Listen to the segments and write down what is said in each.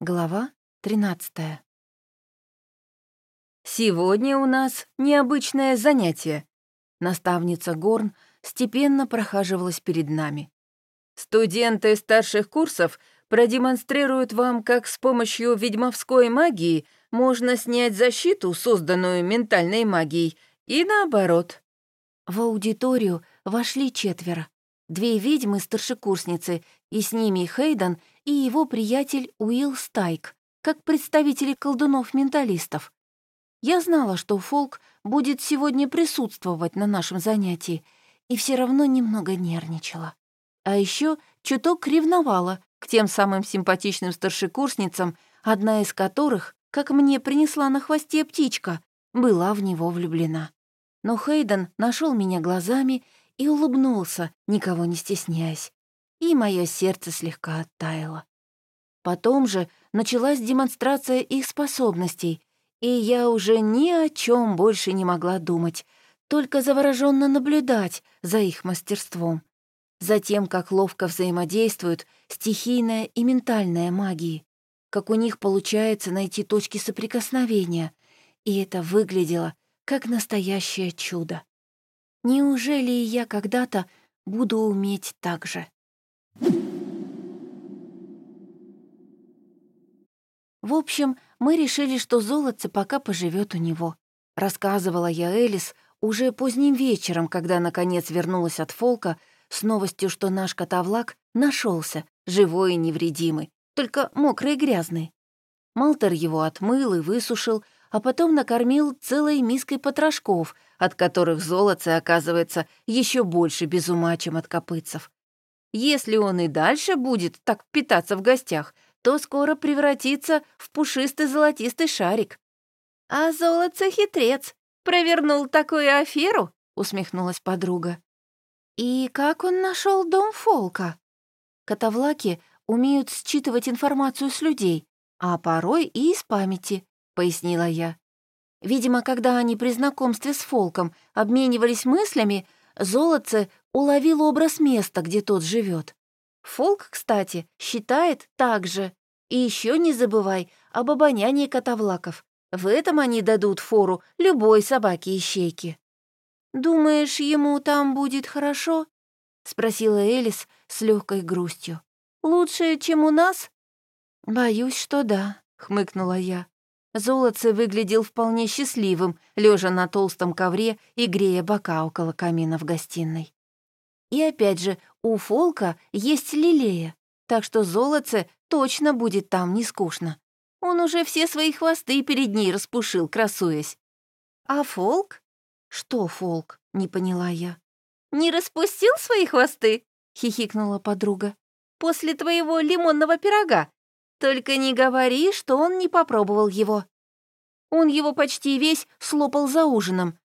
Глава 13 «Сегодня у нас необычное занятие», — наставница Горн степенно прохаживалась перед нами. «Студенты старших курсов продемонстрируют вам, как с помощью ведьмовской магии можно снять защиту, созданную ментальной магией, и наоборот». В аудиторию вошли четверо. Две ведьмы-старшекурсницы, и с ними Хейден и его приятель Уилл Стайк, как представители колдунов-менталистов. Я знала, что Фолк будет сегодня присутствовать на нашем занятии, и все равно немного нервничала. А еще чуток ревновала к тем самым симпатичным старшекурсницам, одна из которых, как мне принесла на хвосте птичка, была в него влюблена. Но Хейден нашел меня глазами и улыбнулся, никого не стесняясь и мое сердце слегка оттаяло. Потом же началась демонстрация их способностей, и я уже ни о чем больше не могла думать, только завороженно наблюдать за их мастерством, за тем, как ловко взаимодействуют стихийная и ментальная магии, как у них получается найти точки соприкосновения, и это выглядело как настоящее чудо. Неужели я когда-то буду уметь так же? В общем, мы решили, что золотце пока поживет у него. Рассказывала я Элис уже поздним вечером, когда наконец вернулась от Фолка с новостью, что наш котовлак нашелся, живой и невредимый, только мокрый и грязный. Малтер его отмыл и высушил, а потом накормил целой миской потрошков, от которых золотце оказывается еще больше без ума, чем от копытцев. Если он и дальше будет так питаться в гостях, то скоро превратится в пушистый золотистый шарик. «А золотце хитрец, провернул такую аферу?» — усмехнулась подруга. «И как он нашел дом Фолка?» Котовлаки умеют считывать информацию с людей, а порой и из памяти, — пояснила я. Видимо, когда они при знакомстве с Фолком обменивались мыслями, золотце уловил образ места, где тот живет. Фолк, кстати, считает так же. И еще не забывай об обонянии котовлаков. В этом они дадут фору любой собаке-ищейке. «Думаешь, ему там будет хорошо?» — спросила Элис с легкой грустью. «Лучше, чем у нас?» «Боюсь, что да», — хмыкнула я. Золотце выглядел вполне счастливым, лежа на толстом ковре и грея бока около камина в гостиной. И опять же, у Фолка есть лилея, так что золотце точно будет там не скучно. Он уже все свои хвосты перед ней распушил, красуясь. А Фолк? Что Фолк? Не поняла я. Не распустил свои хвосты? Хихикнула подруга. После твоего лимонного пирога. Только не говори, что он не попробовал его. Он его почти весь слопал за ужином.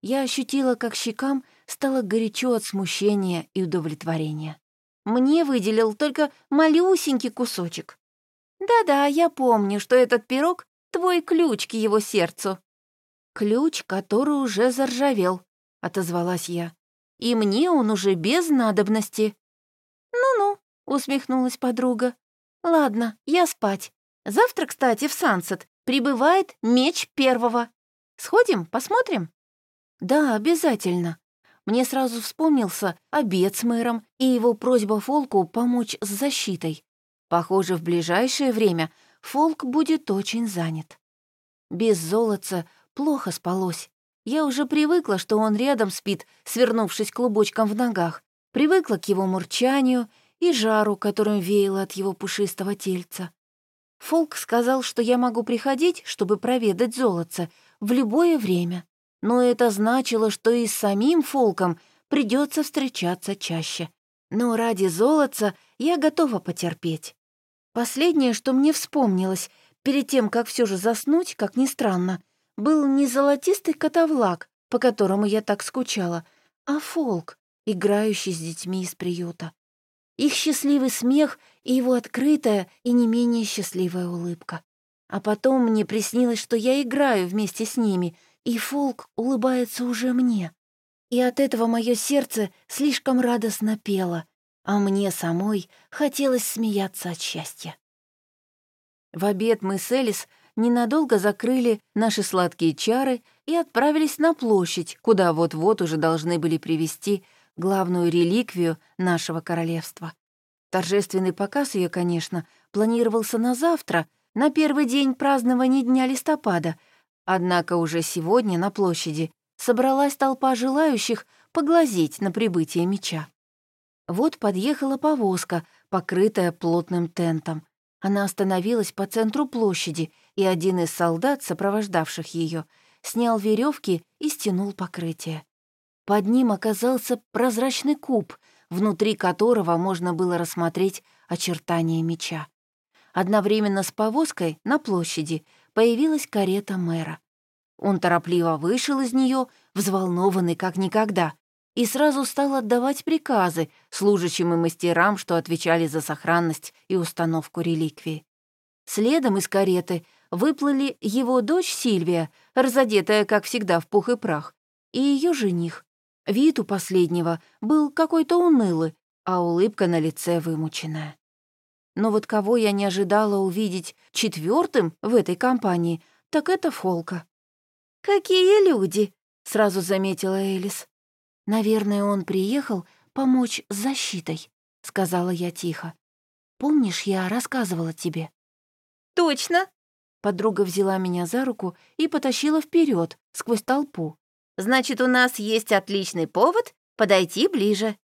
Я ощутила, как щекам стало горячо от смущения и удовлетворения. Мне выделил только малюсенький кусочек. Да-да, я помню, что этот пирог — твой ключ к его сердцу. Ключ, который уже заржавел, — отозвалась я. И мне он уже без надобности. Ну-ну, — усмехнулась подруга. Ладно, я спать. Завтра, кстати, в Сансет прибывает меч первого. Сходим, посмотрим? Да, обязательно. Мне сразу вспомнился обед с мэром и его просьба Фолку помочь с защитой. Похоже, в ближайшее время Фолк будет очень занят. Без золотца плохо спалось. Я уже привыкла, что он рядом спит, свернувшись клубочком в ногах. Привыкла к его мурчанию и жару, которым веяло от его пушистого тельца. Фолк сказал, что я могу приходить, чтобы проведать золотце, в любое время но это значило, что и с самим Фолком придется встречаться чаще. Но ради золотца я готова потерпеть. Последнее, что мне вспомнилось, перед тем, как все же заснуть, как ни странно, был не золотистый котовлак, по которому я так скучала, а Фолк, играющий с детьми из приюта. Их счастливый смех и его открытая и не менее счастливая улыбка. А потом мне приснилось, что я играю вместе с ними — и Фолк улыбается уже мне. И от этого мое сердце слишком радостно пело, а мне самой хотелось смеяться от счастья. В обед мы с Элис ненадолго закрыли наши сладкие чары и отправились на площадь, куда вот-вот уже должны были привести главную реликвию нашего королевства. Торжественный показ ее, конечно, планировался на завтра, на первый день празднования Дня листопада, однако уже сегодня на площади собралась толпа желающих поглазеть на прибытие меча. Вот подъехала повозка, покрытая плотным тентом. Она остановилась по центру площади, и один из солдат, сопровождавших ее, снял веревки и стянул покрытие. Под ним оказался прозрачный куб, внутри которого можно было рассмотреть очертания меча. Одновременно с повозкой на площади появилась карета мэра. Он торопливо вышел из нее, взволнованный как никогда, и сразу стал отдавать приказы служащим и мастерам, что отвечали за сохранность и установку реликвии. Следом из кареты выплыли его дочь Сильвия, разодетая, как всегда, в пух и прах, и ее жених. Вид у последнего был какой-то унылый, а улыбка на лице вымученная. Но вот кого я не ожидала увидеть четвертым в этой компании, так это Фолка. «Какие люди!» — сразу заметила Элис. «Наверное, он приехал помочь с защитой», — сказала я тихо. «Помнишь, я рассказывала тебе?» «Точно!» Подруга взяла меня за руку и потащила вперед сквозь толпу. Значит, у нас есть отличный повод подойти ближе».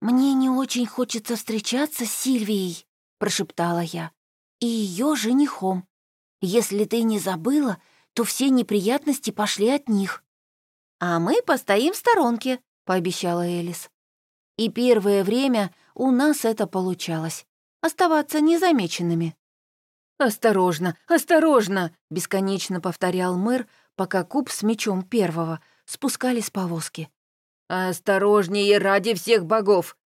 «Мне не очень хочется встречаться с Сильвией», — прошептала я, «и ее женихом. Если ты не забыла, то все неприятности пошли от них». «А мы постоим в сторонке», — пообещала Элис. И первое время у нас это получалось — оставаться незамеченными. «Осторожно, осторожно!» — бесконечно повторял мэр, пока куб с мечом первого — спускали с повозки. «Осторожнее ради всех богов!»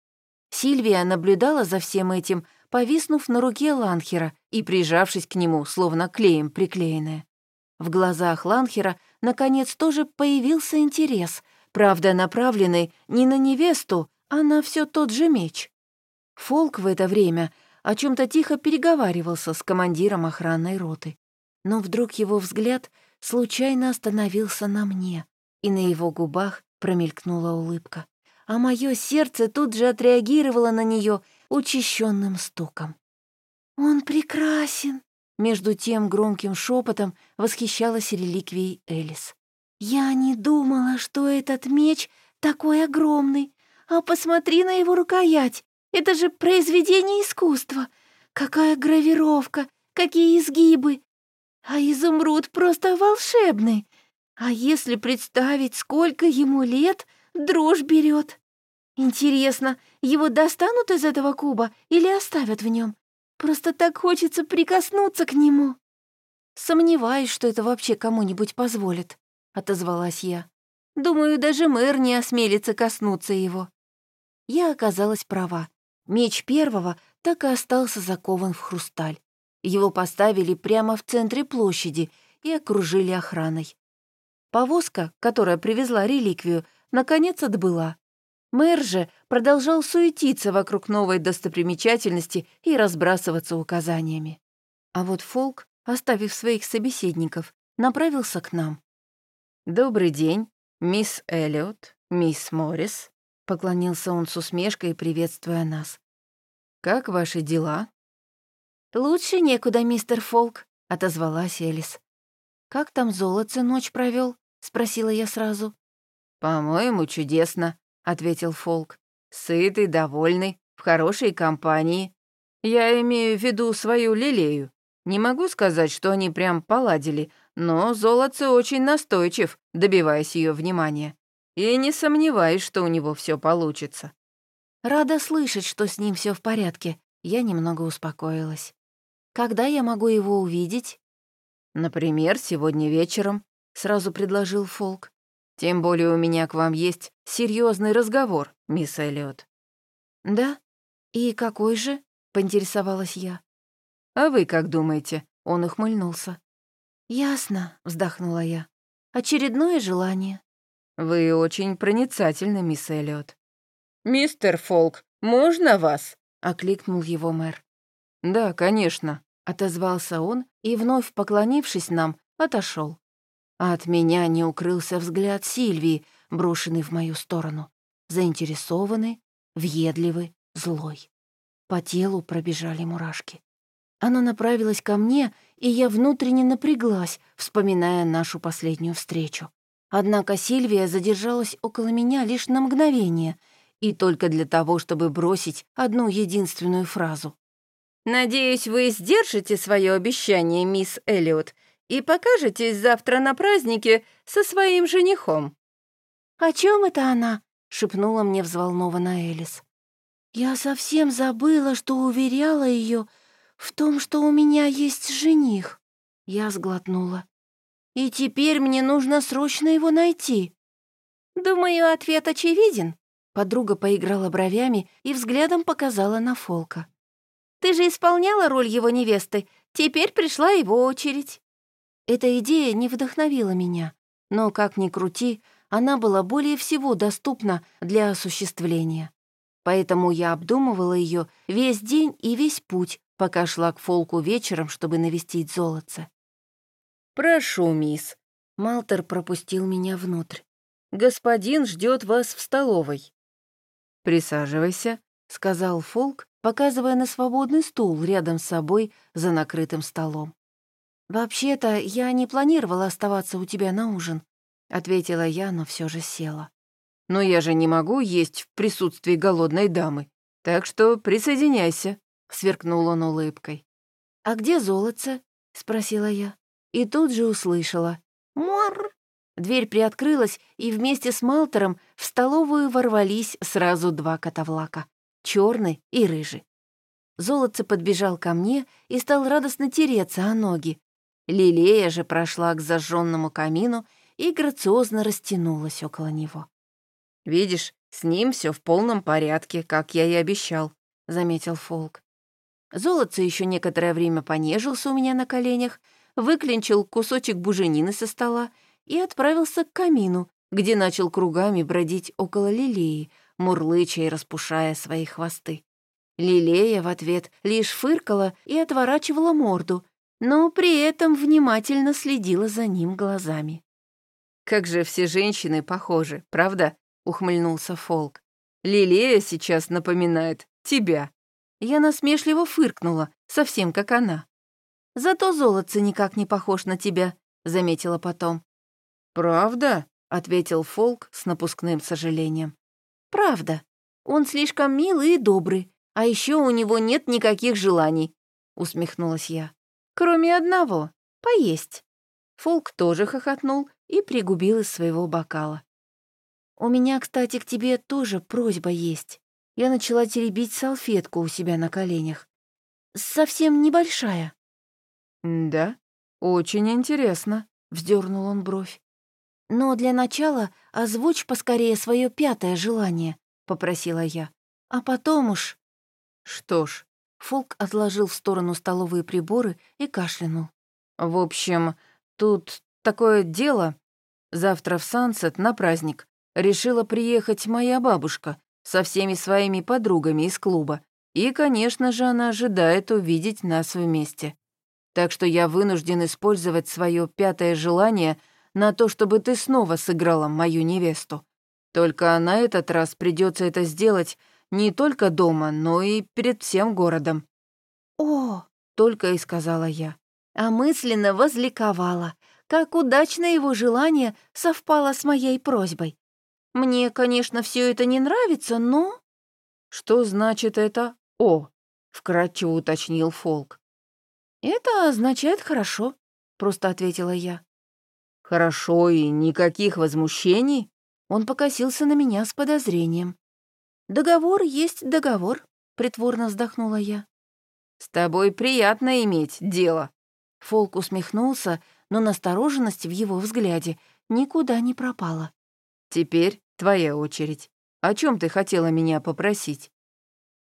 Сильвия наблюдала за всем этим, повиснув на руке Ланхера и прижавшись к нему, словно клеем приклеенная. В глазах Ланхера, наконец, тоже появился интерес, правда, направленный не на невесту, а на все тот же меч. Фолк в это время о чем то тихо переговаривался с командиром охранной роты. Но вдруг его взгляд случайно остановился на мне и на его губах промелькнула улыбка. А мое сердце тут же отреагировало на нее учащенным стуком. «Он прекрасен!» Между тем громким шепотом восхищалась реликвией Элис. «Я не думала, что этот меч такой огромный. А посмотри на его рукоять! Это же произведение искусства! Какая гравировка! Какие изгибы! А изумруд просто волшебный! А если представить, сколько ему лет, дрожь берет. Интересно, его достанут из этого куба или оставят в нем? Просто так хочется прикоснуться к нему. Сомневаюсь, что это вообще кому-нибудь позволит, отозвалась я. Думаю, даже мэр не осмелится коснуться его. Я оказалась права. Меч первого так и остался закован в хрусталь. Его поставили прямо в центре площади и окружили охраной. Повозка, которая привезла реликвию, наконец отбыла. Мэр же продолжал суетиться вокруг новой достопримечательности и разбрасываться указаниями. А вот Фолк, оставив своих собеседников, направился к нам. «Добрый день, мисс Эллиот, мисс Моррис», — поклонился он с усмешкой, приветствуя нас. «Как ваши дела?» «Лучше некуда, мистер Фолк», — отозвалась Элис. «Как там золотце ночь провел? спросила я сразу. «По-моему, чудесно», — ответил Фолк. «Сытый, довольный, в хорошей компании. Я имею в виду свою Лилею. Не могу сказать, что они прям поладили, но золотце очень настойчив, добиваясь ее внимания. И не сомневаюсь, что у него все получится». Рада слышать, что с ним все в порядке. Я немного успокоилась. «Когда я могу его увидеть?» «Например, сегодня вечером сразу предложил Фолк. «Тем более у меня к вам есть серьезный разговор, мисс Эллиот». «Да? И какой же?» — поинтересовалась я. «А вы как думаете?» — он ухмыльнулся. «Ясно», — вздохнула я. «Очередное желание». «Вы очень проницательны, мисс Эллиот». «Мистер Фолк, можно вас?» — окликнул его мэр. «Да, конечно», — отозвался он и, вновь поклонившись нам, отошел. А от меня не укрылся взгляд Сильвии, брошенный в мою сторону. Заинтересованный, въедливый, злой. По телу пробежали мурашки. Она направилась ко мне, и я внутренне напряглась, вспоминая нашу последнюю встречу. Однако Сильвия задержалась около меня лишь на мгновение, и только для того, чтобы бросить одну единственную фразу. «Надеюсь, вы сдержите свое обещание, мисс Эллиот, и покажетесь завтра на празднике со своим женихом». «О чем это она?» — шепнула мне взволнованная Элис. «Я совсем забыла, что уверяла ее в том, что у меня есть жених». Я сглотнула. «И теперь мне нужно срочно его найти». «Думаю, ответ очевиден», Подруга поиграла бровями и взглядом показала на Фолка. Ты же исполняла роль его невесты, теперь пришла его очередь». Эта идея не вдохновила меня, но, как ни крути, она была более всего доступна для осуществления. Поэтому я обдумывала ее весь день и весь путь, пока шла к Фолку вечером, чтобы навестить золотце. «Прошу, мисс». Малтер пропустил меня внутрь. «Господин ждет вас в столовой». «Присаживайся», — сказал Фолк, показывая на свободный стул рядом с собой за накрытым столом. «Вообще-то я не планировала оставаться у тебя на ужин», — ответила я, но все же села. «Но я же не могу есть в присутствии голодной дамы, так что присоединяйся», — сверкнул он улыбкой. «А где золотце?» — спросила я. И тут же услышала. «Муар!» Дверь приоткрылась, и вместе с Малтером в столовую ворвались сразу два котовлака черный и рыжий. Золотце подбежал ко мне и стал радостно тереться о ноги. Лилея же прошла к зажженному камину и грациозно растянулась около него. «Видишь, с ним все в полном порядке, как я и обещал», — заметил Фолк. Золотце еще некоторое время понежился у меня на коленях, выклинчил кусочек буженины со стола и отправился к камину, где начал кругами бродить около лилеи, мурлыча и распушая свои хвосты. Лилея в ответ лишь фыркала и отворачивала морду, но при этом внимательно следила за ним глазами. «Как же все женщины похожи, правда?» — ухмыльнулся Фолк. «Лилея сейчас напоминает тебя». Я насмешливо фыркнула, совсем как она. «Зато золотце никак не похож на тебя», — заметила потом. «Правда?» — ответил Фолк с напускным сожалением. Правда, он слишком милый и добрый, а еще у него нет никаких желаний, усмехнулась я. Кроме одного — поесть. Фолк тоже хохотнул и пригубил из своего бокала. «У меня, кстати, к тебе тоже просьба есть». Я начала теребить салфетку у себя на коленях. «Совсем небольшая». «Да, очень интересно», — вздернул он бровь. «Но для начала озвучь поскорее свое пятое желание», — попросила я. «А потом уж...» «Что ж...» Фолк отложил в сторону столовые приборы и кашлянул. «В общем, тут такое дело. Завтра в Сансет на праздник решила приехать моя бабушка со всеми своими подругами из клуба. И, конечно же, она ожидает увидеть нас вместе. Так что я вынужден использовать свое пятое желание — на то, чтобы ты снова сыграла мою невесту. Только на этот раз придется это сделать не только дома, но и перед всем городом». «О!» — только и сказала я, а мысленно возликовала, как удачно его желание совпало с моей просьбой. Мне, конечно, все это не нравится, но... Что значит это «о»? вкратчиво уточнил Фолк. Это означает хорошо, просто ответила я. «Хорошо и никаких возмущений?» Он покосился на меня с подозрением. «Договор есть договор», — притворно вздохнула я. «С тобой приятно иметь дело». Фолк усмехнулся, но настороженность в его взгляде никуда не пропала. «Теперь твоя очередь. О чем ты хотела меня попросить?»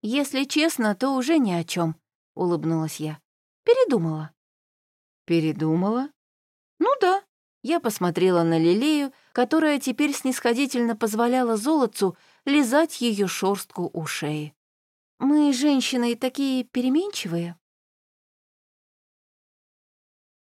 «Если честно, то уже ни о чем, улыбнулась я. «Передумала». «Передумала?» «Ну да. Я посмотрела на Лилею, которая теперь снисходительно позволяла золотцу лизать ее шорстку у шеи. «Мы, женщины, такие переменчивые».